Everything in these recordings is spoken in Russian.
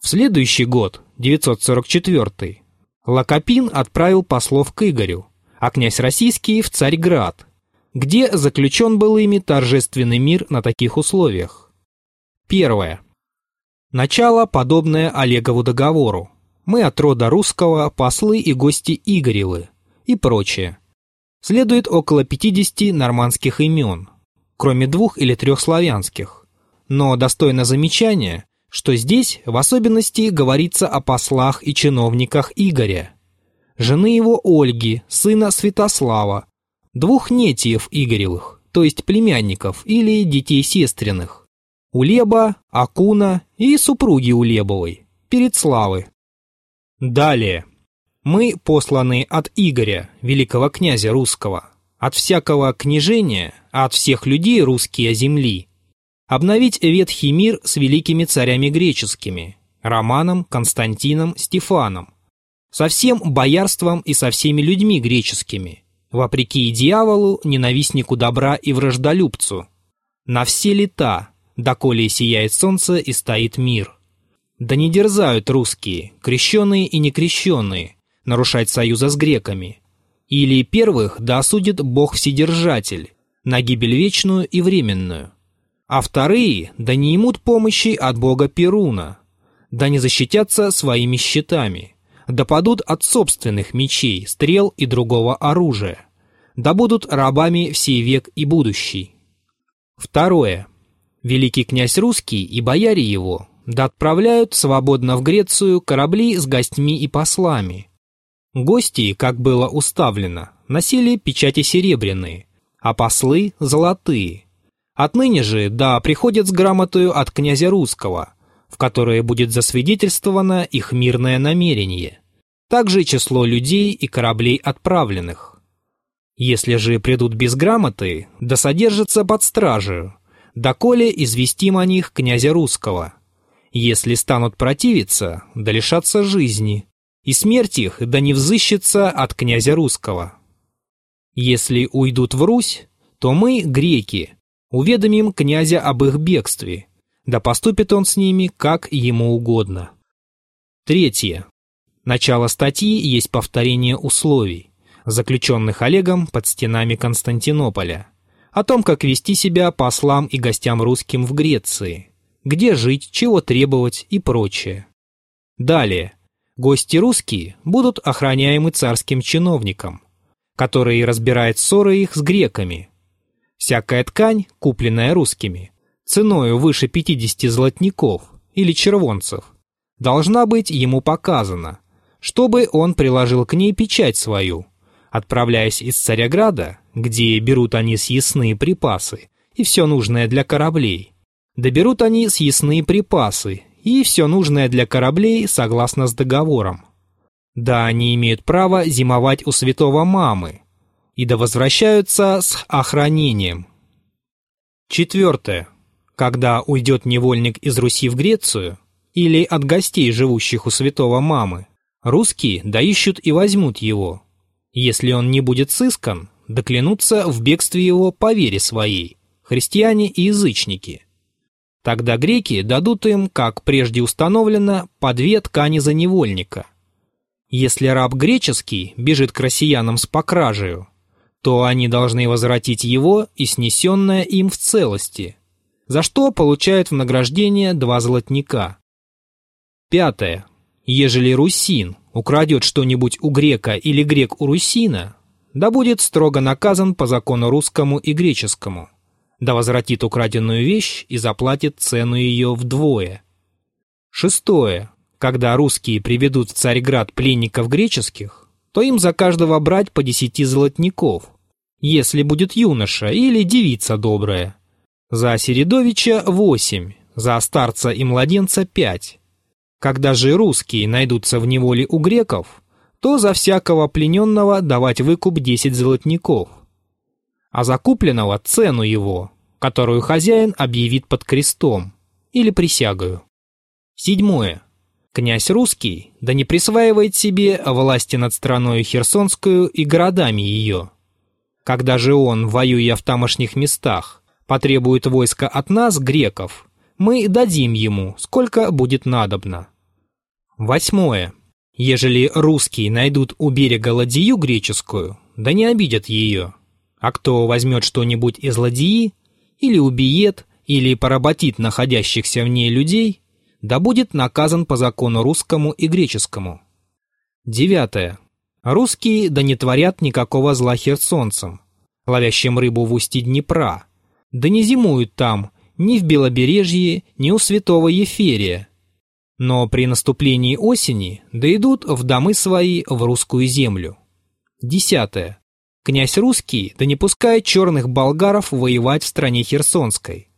В следующий год, 944 Лакопин отправил послов к Игорю, а князь российский в Царьград, где заключен был ими торжественный мир на таких условиях. Первое. Начало, подобное Олегову договору. Мы от рода русского, послы и гости Игоревы и прочее. Следует около 50 нормандских имен, кроме двух или трех славянских. Но достойно замечания, что здесь в особенности говорится о послах и чиновниках Игоря, жены его Ольги, сына Святослава, двух нетиев Игоревых, то есть племянников или детей сестренных, Улеба, Акуна и супруги Улебовой, Передславы. Далее. Мы посланы от Игоря, великого князя русского, от всякого княжения, от всех людей русские земли, обновить ветхий мир с великими царями греческими, Романом, Константином, Стефаном, со всем боярством и со всеми людьми греческими, вопреки дьяволу, ненавистнику добра и враждолюбцу, на все лета, доколе сияет солнце и стоит мир. Да не дерзают русские, крещенные и некрещенные, нарушать союза с греками. Или первых да осудит Бог Вседержатель, на гибель вечную и временную. А вторые да не имут помощи от Бога Перуна, да не защитятся своими щитами, да падут от собственных мечей, стрел и другого оружия, да будут рабами всей век и будущий. Второе. Великий князь русский и бояре его да отправляют свободно в Грецию корабли с гостьми и послами. Гости, как было уставлено, носили печати серебряные, а послы – золотые. Отныне же, да, приходят с грамотою от князя русского, в которой будет засвидетельствовано их мирное намерение. Также число людей и кораблей отправленных. Если же придут без грамоты, да содержатся под стражей, доколе известим о них князя русского. Если станут противиться, да лишатся жизни, и смерть их да не взыщется от князя русского. Если уйдут в Русь, то мы, греки, уведомим князя об их бегстве, да поступит он с ними, как ему угодно. Третье. Начало статьи есть повторение условий, заключенных Олегом под стенами Константинополя, о том, как вести себя послам и гостям русским в Греции, где жить, чего требовать и прочее. Далее. Гости русские будут охраняемы царским чиновником, который разбирает ссоры их с греками. Всякая ткань, купленная русскими, ценою выше 50 золотников или червонцев, должна быть ему показана, чтобы он приложил к ней печать свою, отправляясь из Царяграда, где берут они съестные припасы и все нужное для кораблей. Доберут они съестные припасы и все нужное для кораблей согласно с договором. Да, они имеют право зимовать у святого мамы, и да возвращаются с охранением. Четвертое. Когда уйдет невольник из Руси в Грецию, или от гостей, живущих у святого мамы, русские да ищут и возьмут его. Если он не будет сыскан, да клянутся в бегстве его по вере своей, христиане и язычники – Тогда греки дадут им, как прежде установлено, по две ткани за невольника. Если раб греческий бежит к россиянам с покражею, то они должны возвратить его и снесенное им в целости, за что получают в награждение два золотника. Пятое. Ежели русин украдет что-нибудь у грека или грек у русина, да будет строго наказан по закону русскому и греческому да возвратит украденную вещь и заплатит цену ее вдвое. Шестое. Когда русские приведут в Царьград пленников греческих, то им за каждого брать по десяти золотников, если будет юноша или девица добрая. За Середовича восемь, за старца и младенца пять. Когда же русские найдутся в неволе у греков, то за всякого плененного давать выкуп десять золотников а закупленного цену его, которую хозяин объявит под крестом или присягою. Седьмое. Князь русский да не присваивает себе власти над страною Херсонскую и городами ее. Когда же он, воюя в тамошних местах, потребует войска от нас, греков, мы дадим ему, сколько будет надобно. Восьмое. Ежели русские найдут у берега ладью греческую, да не обидят ее, а кто возьмет что-нибудь из ладьи, или убиет, или поработит находящихся в ней людей, да будет наказан по закону русскому и греческому. Девятое. Русские да не творят никакого зла херсонцам, ловящим рыбу в устье Днепра, да не зимуют там ни в Белобережье, ни у святого Еферия, но при наступлении осени дойдут в домы свои в русскую землю. Десятое. Князь русский да не пускает черных болгаров воевать в стране Херсонской.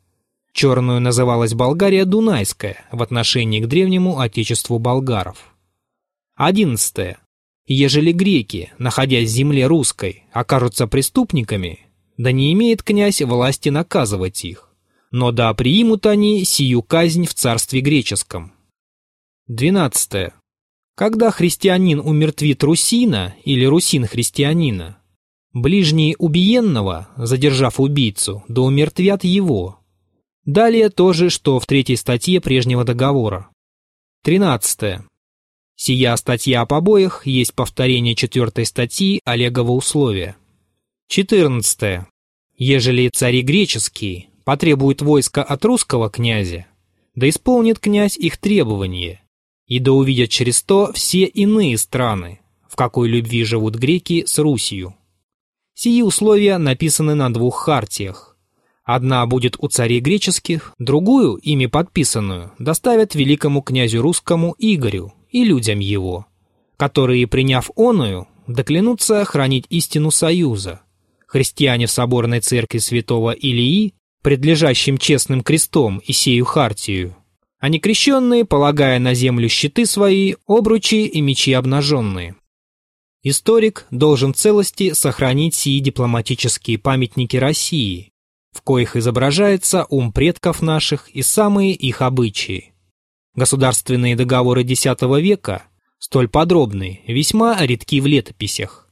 Черную называлась Болгария Дунайская в отношении к древнему отечеству болгаров. Одиннадцатое. Ежели греки, находясь в земле русской, окажутся преступниками, да не имеет князь власти наказывать их, но да приимут они сию казнь в царстве греческом. 12. Когда христианин умертвит русина или русин христианина, ближние убиенного, задержав убийцу, да умертвят его. Далее то же, что в третьей статье прежнего договора. 13. Сия статья о побоях есть повторение четвертой статьи Олегова условия. 14. Ежели цари греческие потребуют войска от русского князя, да исполнит князь их требования, и да увидят через то все иные страны, в какой любви живут греки с Русью. Сии условия написаны на двух хартиях. Одна будет у царей греческих, другую, ими подписанную, доставят великому князю русскому Игорю и людям его, которые, приняв оную, доклянутся хранить истину союза. Христиане в соборной церкви святого Илии, предлежащим честным крестом и сею хартию, а некрещенные, полагая на землю щиты свои, обручи и мечи обнаженные. Историк должен целости сохранить сии дипломатические памятники России, в коих изображается ум предков наших и самые их обычаи. Государственные договоры X века, столь подробные, весьма редки в летописях.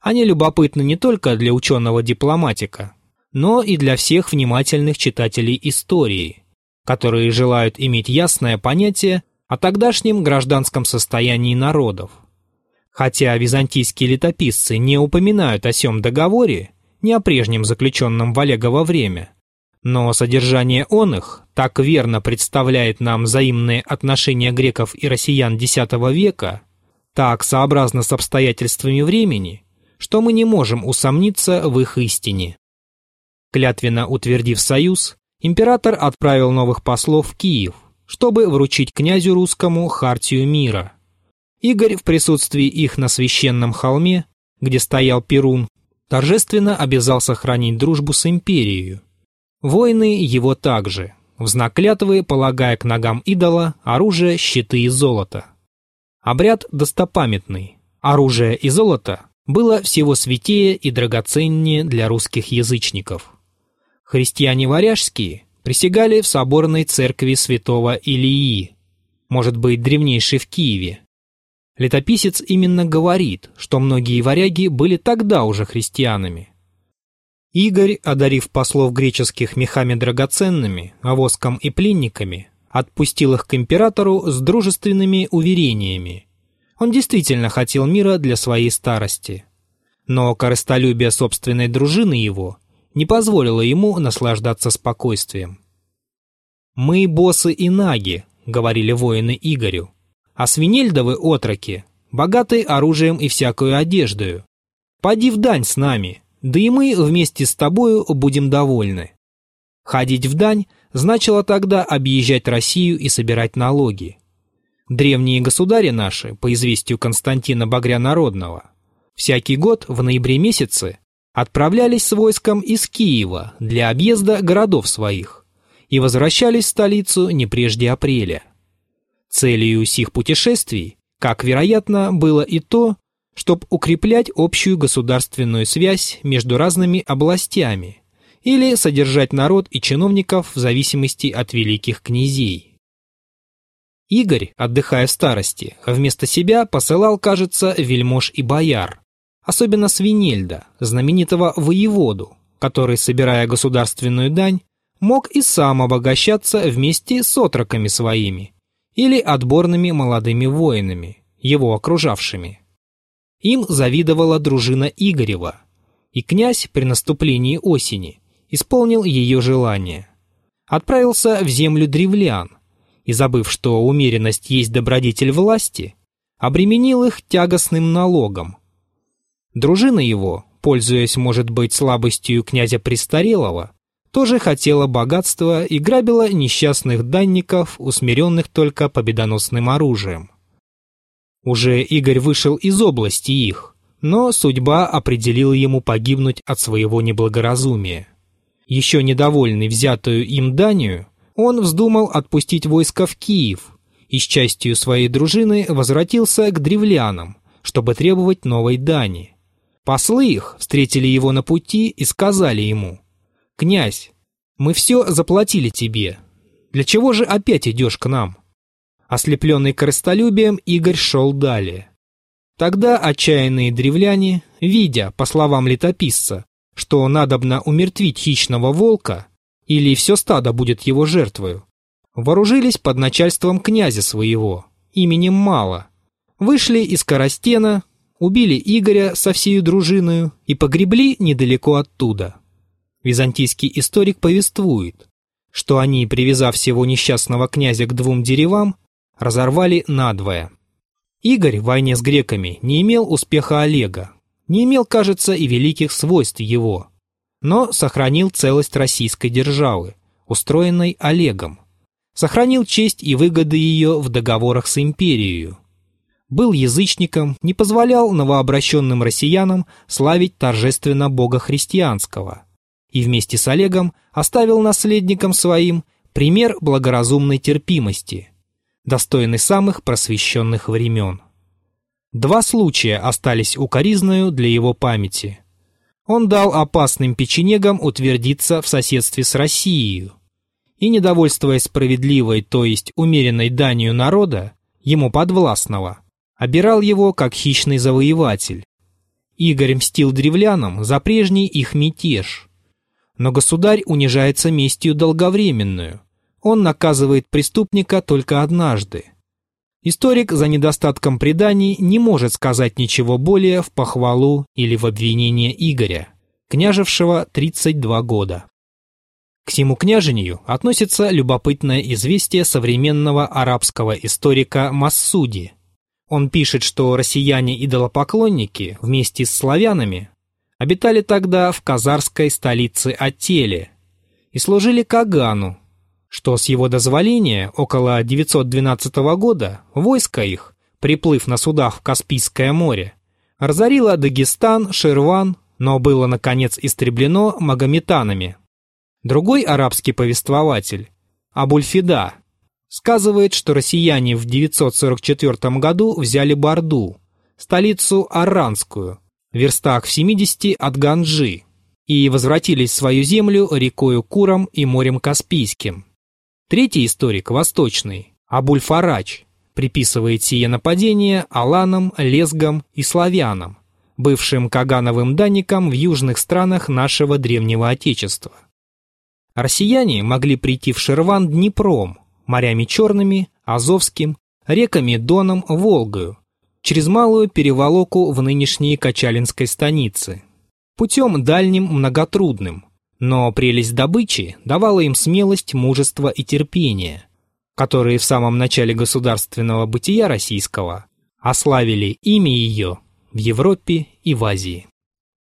Они любопытны не только для ученого-дипломатика, но и для всех внимательных читателей истории – которые желают иметь ясное понятие о тогдашнем гражданском состоянии народов. Хотя византийские летописцы не упоминают о сём договоре, не о прежнем заключенном в Олегово время, но содержание он их так верно представляет нам взаимные отношения греков и россиян X века, так сообразно с обстоятельствами времени, что мы не можем усомниться в их истине. Клятвенно утвердив союз, император отправил новых послов в Киев, чтобы вручить князю русскому хартию мира. Игорь в присутствии их на священном холме, где стоял Перун, торжественно обязал сохранить дружбу с империей. Воины его также, в знак клятвы полагая к ногам идола оружие, щиты и золото. Обряд достопамятный. Оружие и золото было всего святее и драгоценнее для русских язычников. Христиане варяжские присягали в соборной церкви святого Илии, может быть, древнейшей в Киеве. Летописец именно говорит, что многие варяги были тогда уже христианами. Игорь, одарив послов греческих мехами драгоценными, овоском и пленниками, отпустил их к императору с дружественными уверениями. Он действительно хотел мира для своей старости. Но корыстолюбие собственной дружины его не позволило ему наслаждаться спокойствием. «Мы боссы и наги», — говорили воины Игорю, «а свинельдовы отроки, богаты оружием и всякую одеждою. Поди в дань с нами, да и мы вместе с тобою будем довольны». Ходить в дань значило тогда объезжать Россию и собирать налоги. Древние государи наши, по известию Константина Багря Народного, всякий год в ноябре месяце отправлялись с войском из Киева для объезда городов своих и возвращались в столицу не прежде апреля. Целью сих путешествий, как вероятно, было и то, чтобы укреплять общую государственную связь между разными областями или содержать народ и чиновников в зависимости от великих князей. Игорь, отдыхая в старости, вместо себя посылал, кажется, вельмож и бояр, особенно Свинельда, знаменитого воеводу, который, собирая государственную дань, мог и сам обогащаться вместе с отроками своими или отборными молодыми воинами, его окружавшими. Им завидовала дружина Игорева, и князь при наступлении осени исполнил ее желание. Отправился в землю древлян, и, забыв, что умеренность есть добродетель власти, обременил их тягостным налогом. Дружина его, пользуясь, может быть, слабостью князя Престарелого, тоже хотела богатства и грабила несчастных данников, усмиренных только победоносным оружием. Уже Игорь вышел из области их, но судьба определила ему погибнуть от своего неблагоразумия. Еще недовольный взятую им Данию, он вздумал отпустить войско в Киев и с частью своей дружины возвратился к древлянам, чтобы требовать новой дани. Послы их встретили его на пути и сказали ему, «Князь, мы все заплатили тебе. Для чего же опять идешь к нам?» Ослепленный корыстолюбием, Игорь шел далее. Тогда отчаянные древляне, видя, по словам летописца, что надобно умертвить хищного волка, или все стадо будет его жертвою, вооружились под начальством князя своего, именем Мало, вышли из Коростена, убили Игоря со всею дружиною и погребли недалеко оттуда. Византийский историк повествует, что они, привязав всего несчастного князя к двум деревам, разорвали надвое. Игорь в войне с греками не имел успеха Олега, не имел, кажется, и великих свойств его, но сохранил целость российской державы, устроенной Олегом, сохранил честь и выгоды ее в договорах с империей, был язычником, не позволял новообращенным россиянам славить торжественно Бога христианского, и вместе с Олегом оставил наследникам своим пример благоразумной терпимости – достойный самых просвещенных времен. Два случая остались укоризною для его памяти. Он дал опасным печенегам утвердиться в соседстве с Россией, и, недовольствуясь справедливой, то есть умеренной данью народа, ему подвластного, обирал его как хищный завоеватель. Игорь мстил древлянам за прежний их мятеж. Но государь унижается местью долговременную – он наказывает преступника только однажды. Историк за недостатком преданий не может сказать ничего более в похвалу или в обвинение Игоря, княжевшего 32 года. К всему княжению относится любопытное известие современного арабского историка Массуди. Он пишет, что россияне-идолопоклонники вместе с славянами обитали тогда в казарской столице Ателе и служили Кагану, что с его дозволения около 912 года войско их, приплыв на судах в Каспийское море, разорило Дагестан, Ширван, но было, наконец, истреблено магометанами. Другой арабский повествователь, Абульфида, сказывает, что россияне в 944 году взяли Барду, столицу Аранскую, в верстах в 70 от Ганджи, и возвратились в свою землю рекою Куром и морем Каспийским. Третий историк, восточный, Абуль-Фарач, приписывает сие нападение аланам, лезгам и славянам, бывшим кагановым данникам в южных странах нашего древнего Отечества. Россияне могли прийти в Шерван Днепром, морями Черными, Азовским, реками Доном, Волгою, через малую переволоку в нынешней Качалинской станице, путем дальним многотрудным – но прелесть добычи давала им смелость, мужество и терпение, которые в самом начале государственного бытия российского ославили имя ее в Европе и в Азии.